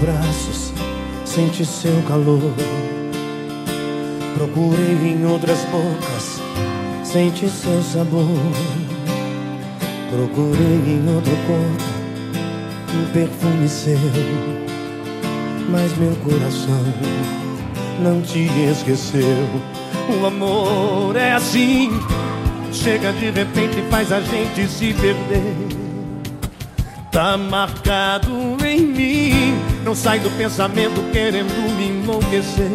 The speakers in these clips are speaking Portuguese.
braços, senti seu calor. Procurei em outras bocas, senti seu sabor. Procurei em outro corpo, um perfume seu. Mas meu coração não te esqueceu. O amor é assim, chega de repente e faz a gente se perder. Tá marcado em mim, não sai do pensamento querendo me enlouquecer.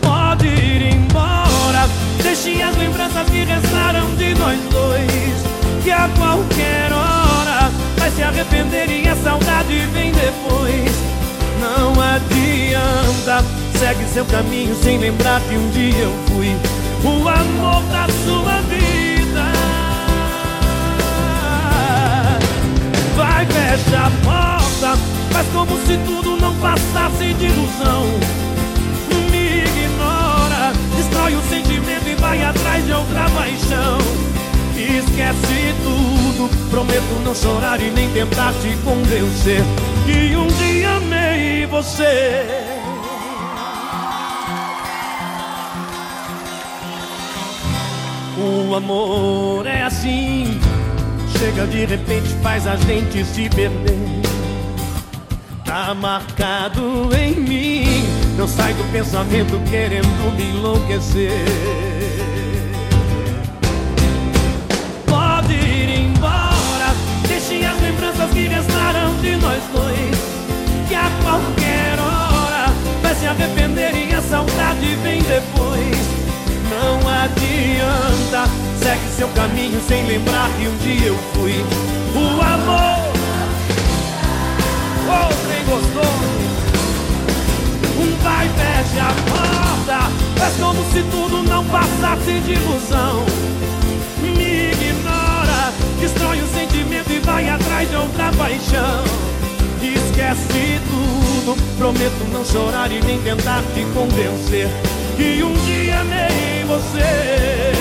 Pode ir embora, deixe as lembranças que restaram de nós dois. Que a qualquer hora vai se arrepender e a saudade vem depois. Não adianta, segue seu caminho sem lembrar que um dia eu fui o amor da sua como se tudo não passasse de ilusão. Me ignora, destrói o sentimento e vai atrás de outra paixão. Esquece tudo, prometo não chorar e nem tentar te convencer Que um dia amei você. O amor é assim chega de repente faz a gente se perder. Tá marcado em mim, não sai do pensamento querendo me enlouquecer. Pode ir embora, deixe as lembranças que restaram de nós dois. Que a qualquer hora vai se arrepender e a saudade vem depois. Não adianta Segue seu caminho sem lembrar que um dia eu fui o amor. Oh, Um vai fecha a porta. É como se tudo não passasse de ilusão. Me ignora, destrói o sentimento e vai atrás de outra paixão. Esquece tudo, prometo não chorar e nem tentar te convencer que um dia amei você.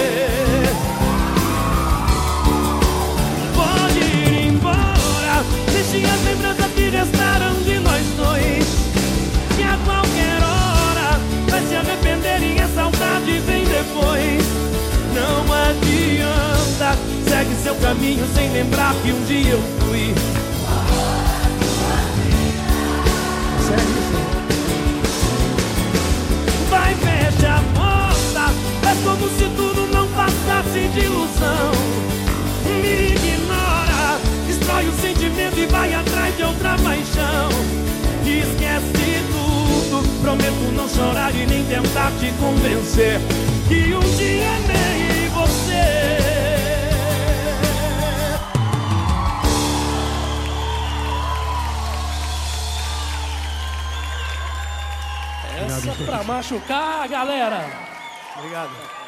Seu caminho sem lembrar que um dia eu fui. Vai, fecha a porta, é como se tudo não passasse de ilusão. Destrói o sentimento e vai atrás de outra paixão. Esquece tudo, prometo não chorar e nem tentar te convencer que um dia amei Essa pra machucar, galera. Obrigado.